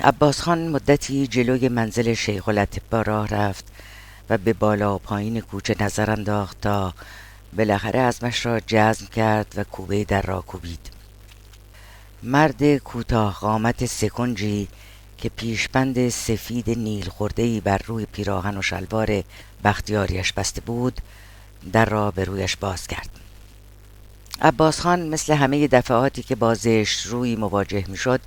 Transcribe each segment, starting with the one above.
عباس خان مدتی جلوی منزل شیخ با راه رفت و به بالا و پایین کوچه نظر انداخت تا بالاخره ازمش را جزم کرد و کوبه در را کوبید. مرد کوتاه قامت سکنجی که پیشبند سفید نیل خورده بر روی پیراهن و شلوار بختیاریش بسته بود در را به رویش باز کرد. عباس خان مثل همه دفعاتی که با زشت روی مواجه می شد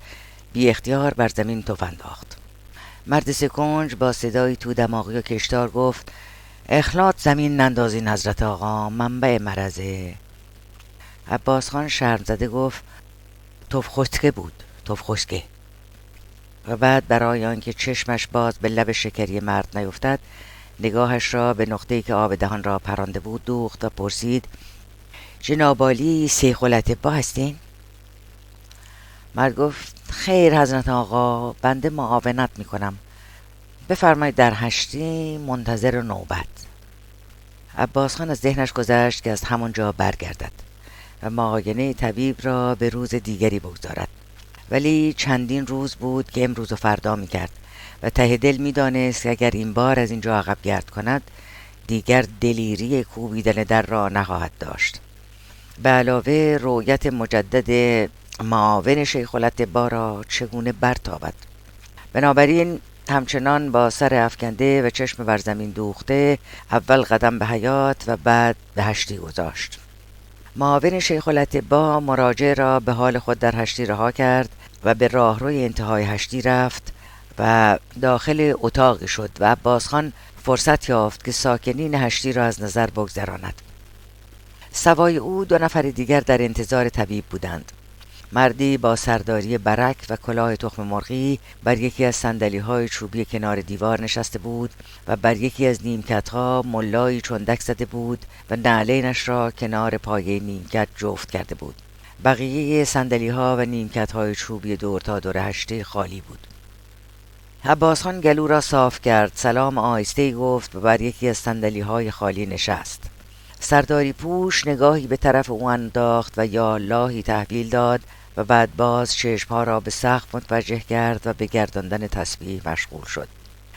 بی اختیار بر زمین توف انداخت مرد سکنج با صدایی تو دماغی و کشتار گفت اخلاط زمین نندازین حضرت آقا منبع مرزه عباس خان شرم زده گفت توف خشکه بود توف خشکه. و بعد برای آنکه چشمش باز به لب شکری مرد نیفتد نگاهش را به نقطه‌ای که آب دهان را پرانده بود دوخت و پرسید جنابالی سیخ با هستین؟ مرد گفت خیر حضرت آقا. بنده معاونت می‌کنم. بفرمایید در هشتی منتظر نوبت. عباس خان از ذهنش گذشت که از همونجا برگردد و معاینه طبیب را به روز دیگری بگذارد. ولی چندین روز بود که امروز و فردا می‌کرد و ته دل می‌دانست که اگر این بار از اینجا عقب گرد کند دیگر دلیری کوبیدن در را نخواهد داشت. به علاوه رویت مجدد معاون شیخ بارا چگونه برتابد؟ بنابراین همچنان با سر افکنده و چشم بر زمین دوخته اول قدم به حیات و بعد به هشتی گذاشت. معاون شیخ با مراجع را به حال خود در هشتی رها کرد و به راهروی انتهای هشتی رفت و داخل اتاقی شد و عباس خان فرصت یافت که ساکنین هشتی را از نظر بگذراند. سوای او دو نفر دیگر در انتظار طبیب بودند. مردی با سرداری برک و کلاه تخم مرغی بر یکی از سندلی های چوبی کنار دیوار نشسته بود و بر یکی از نیمکت ها ملایی چندک زده بود و نعلینش را کنار پایه نیمکت جفت کرده بود. بقیه سندلی ها و نیمکت های چوبی دور تا دور هشته خالی بود. عباس خان گلو را صاف کرد سلام آهسته گفت و بر یکی از سندلی های خالی نشست. سرداری پوش نگاهی به طرف او انداخت و یا اللهی تحویل داد و بعد باز چشمها را به سقف متوجه کرد و به گرداندن تسبیح مشغول شد.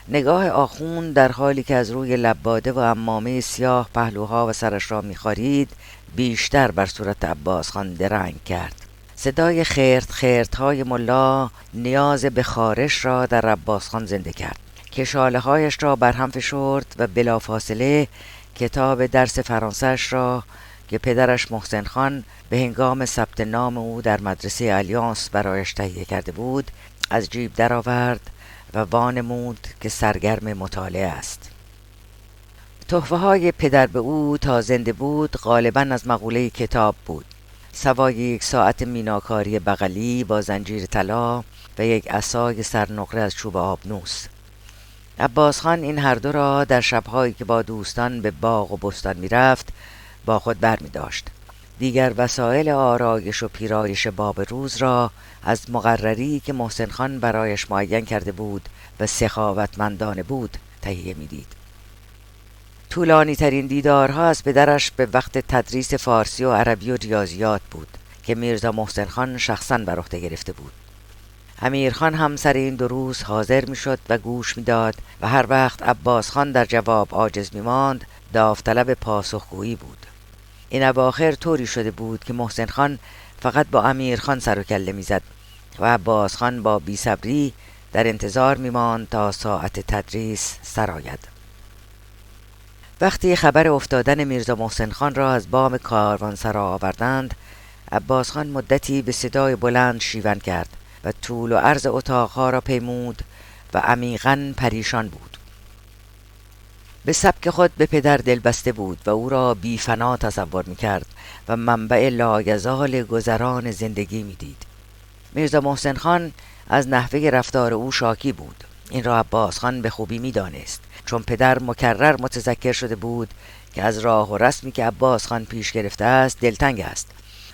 نگاه آخون در حالی که از روی لباده و امامه سیاه پهلوها و سرش را میخارید بیشتر بر صورت عباس خان درنگ کرد. صدای خیرت خیرت های ملا نیاز به خارش را در عباس خان زنده کرد. کشاله هایش را برهم فشرد و بلافاصله کتاب درس فرانسهش را که پدرش محسن خان به هنگام ثبت نام او در مدرسه الیانس برایش تهیه کرده بود از جیب درآورد و وانمود که سرگرم مطالعه است. تحفه های پدر به او تا زنده بود غالبا از مقوله کتاب بود. سوای یک ساعت میناکاری بغلی با زنجیر طلا و یک عصای سرنقره از چوب آبنوس. عباس خان این هر دو را در شبهایی که با دوستان به باغ و بستان می‌رفت با خود بر می داشت. دیگر وسایل آرایش و پیرایش باب روز را از مقرری که محسن خان برایش معین کرده بود و سخاوتمندانه بود تهیه می‌دید. طولانی ترین دیدارها از پدرش به وقت تدریس فارسی و عربی و ریاضیات بود که میرزا محسن خان شخصا بر عهده گرفته بود. امیرخان هم سر این دو روز حاضر می‌شد و گوش می‌داد و هر وقت عباس خان در جواب عاجز می ماند داوطلب پاسخگویی بود. این اواخر طوری شده بود که محسن خان فقط با امیر خان سر و کله می‌زد و عباس خان با بیصبری در انتظار میماند تا ساعت تدریس سرآید وقتی خبر افتادن میرزا محسن خان را از بام سرا آوردند عباس خان مدتی به صدای بلند شیون کرد. و طول و عرض اتاقها را پیمود و عمیقا پریشان بود. به سبک خود به پدر دل بسته بود و او را بیفنا تصور می کرد و منبع لایزال گذران زندگی می دید. میرزا محسن خان از نحوه رفتار او شاکی بود. این را عباس خان به خوبی می دانست چون پدر مکرر متذکر شده بود که از راه و رسمی که عباس خان پیش گرفته است دلتنگ است.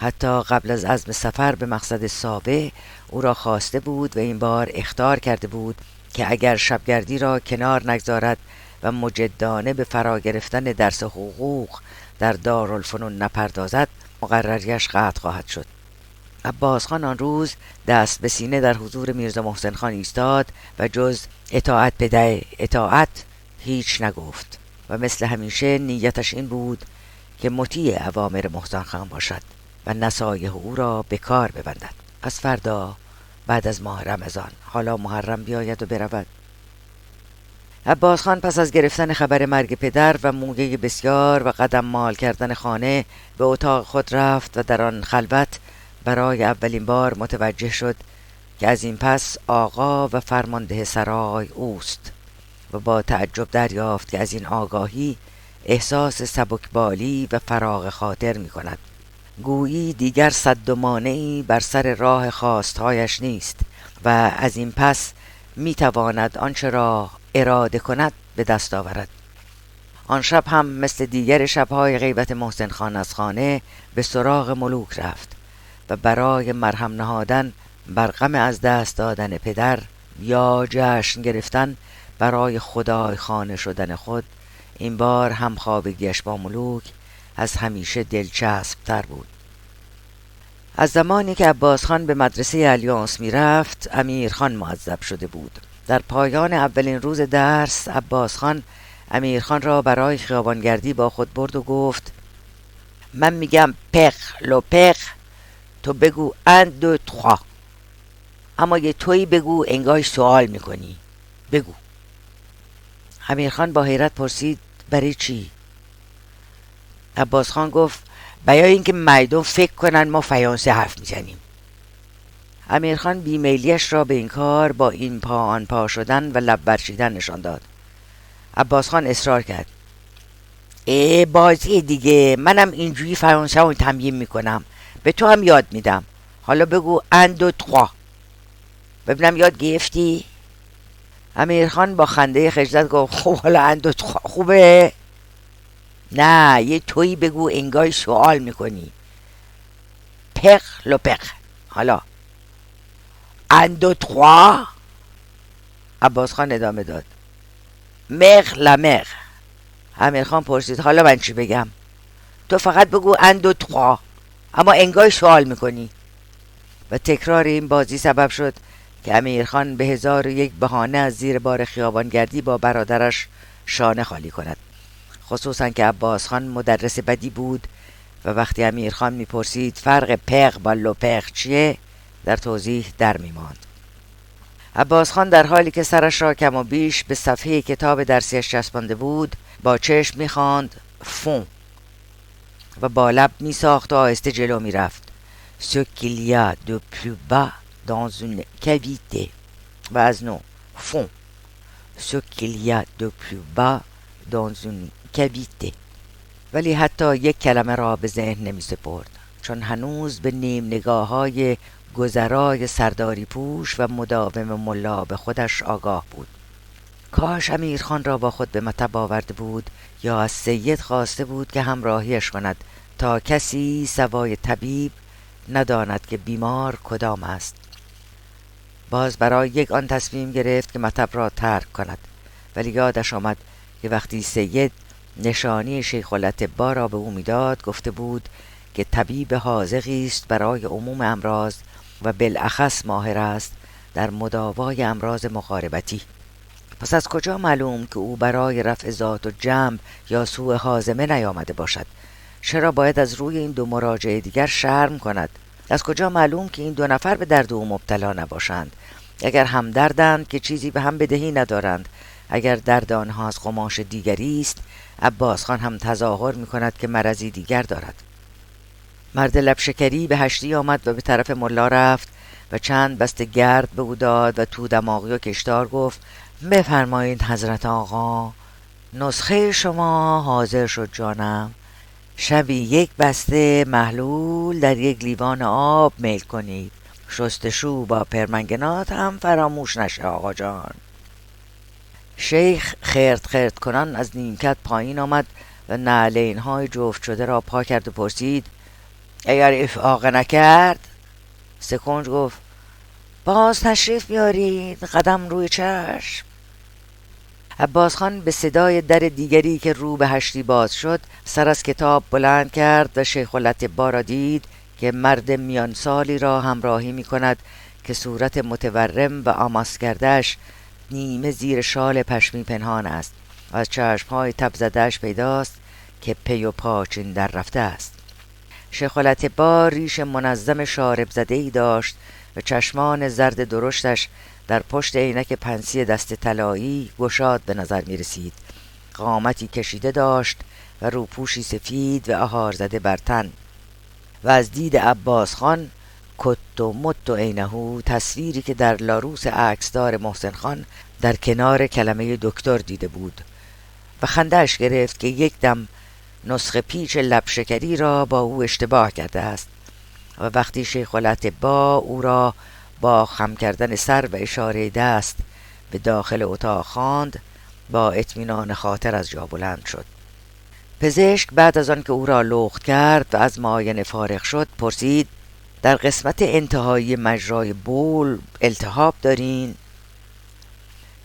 حتی قبل از عزم سفر به مقصد سابه او را خواسته بود و این بار اختار کرده بود که اگر شبگردی را کنار نگذارد و مجدانه به فرا گرفتن درس حقوق در دارالفنون نپردازد مقرریش قطع خواهد شد. عباس خان آن روز دست به سینه در حضور میرزا محسن خان ایستاد و جز اطاعت پدر اطاعت هیچ نگفت و مثل همیشه نیتش این بود که مطیع اوامر محسن خان باشد. و نصایح او را به کار ببندد. از فردا بعد از ماه رمضان حالا محرم بیاید و برود. عباس خان پس از گرفتن خبر مرگ پدر و موگه بسیار و قدم مال کردن خانه به اتاق خود رفت و در آن خلوت برای اولین بار متوجه شد که از این پس آقا و فرمانده سرای اوست و با تعجب دریافت که از این آگاهی احساس سبکبالی و فراغ خاطر می کند گویی دیگر صد و مانعی بر سر راه خواستهایش نیست و از این پس می تواند آنچه را اراده کند به دست آورد. آن شب هم مثل دیگر شبهای غیبت محسن خان از خانه به سراغ ملوک رفت و برای مرهم نهادن بر غم از دست دادن پدر یا جشن گرفتن برای خدای خانه شدن خود این بار هم خوابگیش با ملوک از همیشه دلچسب تر بود. از زمانی که عباس خان به مدرسه الیانس می رفت امیر خان معذب شده بود. در پایان اولین روز درس عباس خان امیر خان را برای خیابانگردی با خود برد و گفت من میگم پخ لو پخ تو بگو اند دو تخوا. اما یه توی بگو انگاه سوال می‌کنی. بگو. امیرخان با حیرت پرسید برای چی؟ عباس خان گفت برای اینکه مردم فکر کنن ما فیانسه حرف می‌زنیم. امیرخان بیمیلیش را به این کار با این پا آن پا شدن و لب برچیدن نشان داد. عباس خان اصرار کرد. ای بازی دیگه منم اینجوری فرانسه رو تمرین می‌کنم. به تو هم یاد میدم. حالا بگو اند و تخوا ببینم یاد گرفتی؟ امیرخان با خنده خجلت گفت خوب حالا اند و خوبه؟ نه یه تویی بگو انگای سوال می‌کنی. لو پخ. حالا. اند و تخوا عباس خان ادامه داد. مغ لمغ امیر خان پرسید حالا من چی بگم؟ تو فقط بگو اند و تخوا اما انگاه سوال می‌کنی. و تکرار این بازی سبب شد که امیرخان به هزار و یک بهانه از زیر بار خیابانگردی با برادرش شانه خالی کند. خصوصا که عباس خان مدرس بدی بود و وقتی امیرخان می‌پرسید فرق پق با لوپق چیه در توضیح در میماند. عباس خان در حالی که سرش را کم و بیش به صفحه کتاب درسیش چسبانده بود با چشم می‌خواند فون و با لب می ساخت و آهسته جلو می رفت Ce qu'il y a de plus cavité. و از نو fond Ce qu'il y a de plus cavité ولی حتی یک کلمه را به ذهن نمی سپرد چون هنوز به نیم نگاه های گذرای سرداری پوش و مداوم ملا به خودش آگاه بود. کاش امیرخان را با خود به مطب آورده بود یا از سید خواسته بود که همراهیش کند تا کسی سوای طبیب نداند که بیمار کدام است. باز برای یک آن تصمیم گرفت که مطب را ترک کند. ولی یادش آمد که وقتی سید نشانی شیخ را به او می‌داد گفته بود که طبیب حاضقی است برای عموم امراض و بالاخص ماهر است در مداوای امراض مقاربتی. پس از کجا معلوم که او برای رفع ذات و جمع یا سوء حازمه نیامده باشد؟ چرا باید از روی این دو مراجعه دیگر شرم کند؟ از کجا معلوم که این دو نفر به درد او مبتلا نباشند؟ اگر هم دردند که چیزی به هم بدهی ندارند. اگر درد آنها از قماش دیگری است. عباس خان هم تظاهر می کند که مرضی دیگر دارد. مرد لبشکری به هشتی آمد و به طرف ملا رفت و چند بسته گرد به او داد و تو دماغی و کشدار گفت بفرمایید حضرت آقا نسخه شما حاضر شد جانم. شبی یک بسته محلول در یک لیوان آب میل کنید. شستشو با پرمنگنات هم فراموش نشه آقا جان. شیخ خرد خرد کنان از نیمکت پایین آمد و نعلین های جفت شده را پا کرد و پرسید اگر افعاق نکرد؟ سکنج گفت باز تشریف بیارید قدم روی چشم. عباس خان به صدای در دیگری که رو به هشتی باز شد سر از کتاب بلند کرد و شیخ با را دید که مرد میان سالی را همراهی می کند که صورت متورم و آماس کردهش نیمه زیر شال پشمی پنهان است. و از چشمهای تب زدهش پیداست که پی و پاچین در رفته است. شخالت با ریش منظم شارب زده ای داشت و چشمان زرد درشتش در پشت عینک پنسی دست طلایی گشاد به نظر می رسید قامتی کشیده داشت و روپوشی سفید و اهار زده بر تن. و از دید عباس خان کت و مت و عینهو تصویری که در لاروس عکسدار محسن خان در کنار کلمه دکتر دیده بود و خندهش گرفت که یک دم نسخه پیچ لبشکری را با او اشتباه کرده است و وقتی شیخ با او را با خم کردن سر و اشاره دست به داخل اتاق خواند با اطمینان خاطر از جا بلند شد. پزشک بعد از آنکه او را لخت کرد و از معاینه فارغ شد پرسید در قسمت انتهایی مجرای بول التهاب دارین.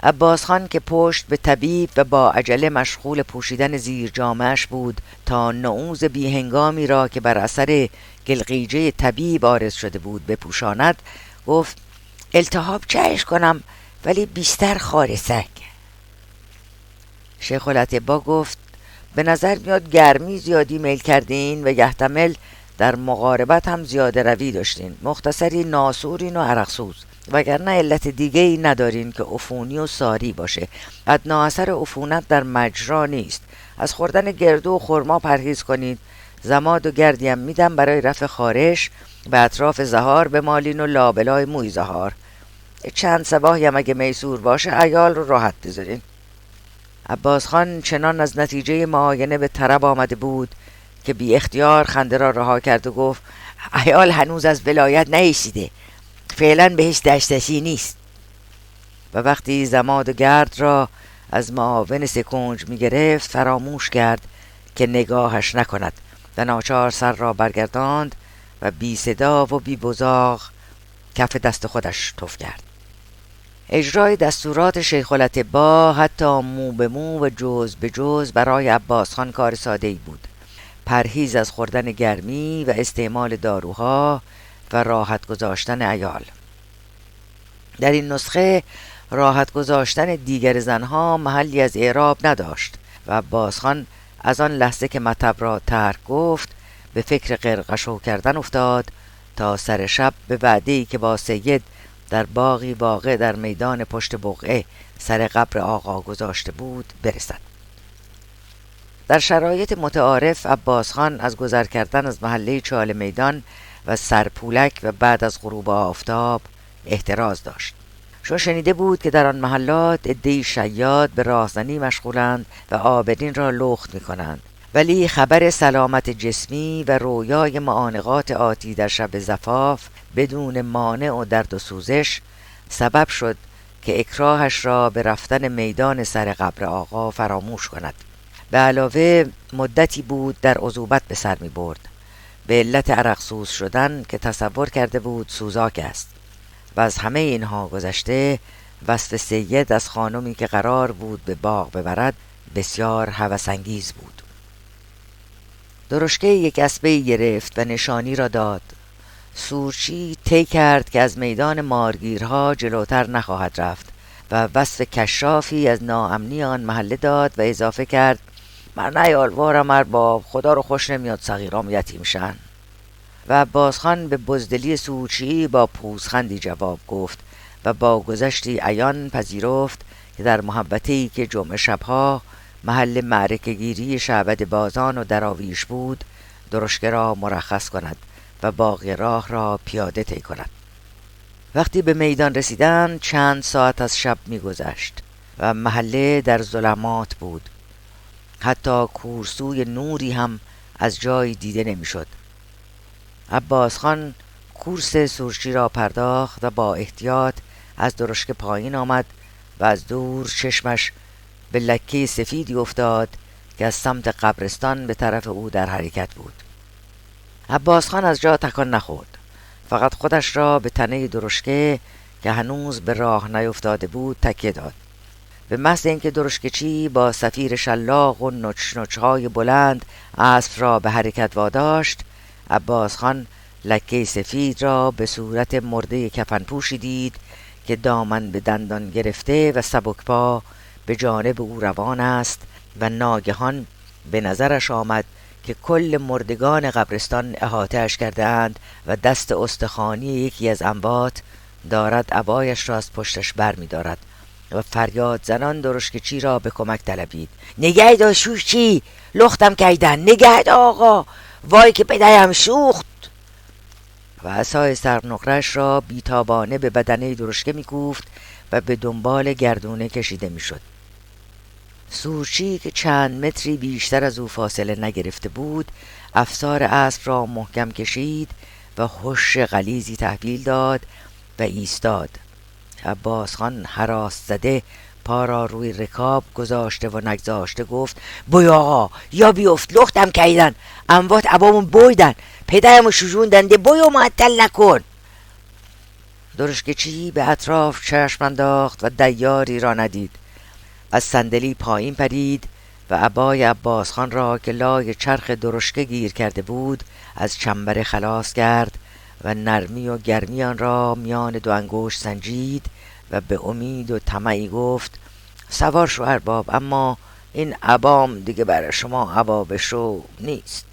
عباس خان که پشت به طبیب و با عجله مشغول پوشیدن زیر جامعش بود تا نعوز بیهنگامی را که بر اثر گلقیجه طبیب آرز شده بود بپوشاند گفت التهاب چهش کنم ولی بیشتر خارسک شیخ با گفت به نظر میاد گرمی زیادی میل کردین و یحتمل در مقاربت هم زیاده روی داشتین. مختصری ناسورین و عرقسوز. وگرنه علت دیگه ای ندارین که عفونی و ساری باشه. ادنا اثر عفونت در مجرا نیست. از خوردن گردو و خرما پرهیز کنید. زماد و گردیم میدم برای رفع خارش به اطراف زهار به مالین و لابلای موی زهار. چند سباهی هم اگه میسور باشه ایال رو راحت بذارین. عباس خان چنان از نتیجه معاینه به طرب آمده بود که بی اختیار خنده را رها کرد و گفت ایال هنوز از ولایت نیستیده فعلا بهش دشتشی نیست. و وقتی زماد و گرد را از معاون سکنج می گرفت فراموش کرد که نگاهش نکند و ناچار سر را برگرداند و بی صدا و بی بزاغ کف دست خودش تف کرد. اجرای دستورات شیخ با حتی مو به مو و جز به جز برای عباس خان کار ساده ای بود. پرهیز از خوردن گرمی و استعمال داروها و راحت گذاشتن ایال در این نسخه راحت گذاشتن دیگر زنها محلی از اعراب نداشت و عباس خان از آن لحظه که مطب را ترک گفت به فکر قرقشو کردن افتاد تا سر شب به وعده که با سید در باقی واقع در میدان پشت بقعه سر قبر آقا گذاشته بود برسد. در شرایط متعارف عباس خان از گذر کردن از محله چال میدان و سرپولک و بعد از غروب آفتاب احتراز داشت. چون شنیده بود که در آن محلات عدهای شیاد به راهزنی مشغولند و آبدین را لخت می کنند ولی خبر سلامت جسمی و رویای معانقات آتی در شب زفاف بدون مانع و درد و سوزش سبب شد که اکراهش را به رفتن میدان سر قبر آقا فراموش کند. به علاوه مدتی بود در عذوبت به سر می برد. به علت عرقسوز شدن که تصور کرده بود سوزاک است. و از همه اینها گذشته وصف سید از خانمی که قرار بود به باغ ببرد بسیار هوسانگیز بود. درشکه یک اسبه گرفت و نشانی را داد. سورچی طی کرد که از میدان مارگیرها جلوتر نخواهد رفت و وصف کشافی از ناامنی آن محله داد و اضافه کرد من نیالوارم ارباب خدا رو خوش نمیاد صغیرام یتیم شن و بازخان به بزدلی سوچی با پوزخندی جواب گفت و با گذشتی عیان پذیرفت که در محبتی که جمعه شبها محل معرکه گیری شعبد بازان و دراویش بود درشکه را مرخص کند و باقی راه را پیاده طی کند. وقتی به میدان رسیدن چند ساعت از شب میگذشت و محله در ظلمات بود. حتی کورسوی نوری هم از جای دیده نمی‌شد. عباس خان کورس سورچی را پرداخت و با احتیاط از درشک پایین آمد و از دور چشمش به لکه سفیدی افتاد که از سمت قبرستان به طرف او در حرکت بود. عباس خان از جا تکان نخورد. فقط خودش را به تنه درشکه که هنوز به راه نیفتاده بود تکیه داد. به محض اینکه درشکچی با سفیر شلاق و نچ های بلند اسب را به حرکت واداشت عباس خان لکه سفید را به صورت مرده کفن پوشی دید که دامن به دندان گرفته و سبکپا به جانب او روان است و ناگهان به نظرش آمد که کل مردگان قبرستان احاتهش کرده اند و دست استخانی یکی از اموات دارد عبایش را از پشتش بر می دارد و فریاد زنان درشکچی را به کمک طلبید. نگه دا چی؟ لختم کیدن. نگه آقا. وای که پدرم شوخت. و عصای سرنقرش را بیتابانه به بدنه درشکه میکوفت و به دنبال گردونه کشیده می‌شد. سورچی که چند متری بیشتر از او فاصله نگرفته بود افسار اسب را محکم کشید و هش غلیزی تحویل داد و ایستاد. عباس خان حراس زده پا را روی رکاب گذاشته و نگذاشته گفت بوی آقا یا بیفت لختم کیدن اموات عبامون بویدن پدرمو شجوندنده بوی معطل نکن. درشکچی به اطراف چشم انداخت و دیاری را ندید. از صندلی پایین پرید و عبای عباس خان را که لای چرخ درشکه گیر کرده بود از چنبره خلاص کرد و نرمی و گرمی آن را میان دو انگوش سنجید و به امید و طمعی گفت سوار شو ارباب اما این عبام دیگه برای شما عباب شو نیست.